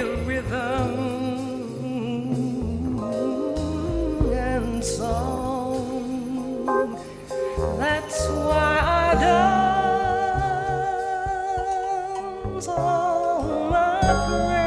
a rhythm and song. That's why I dance all my prayer.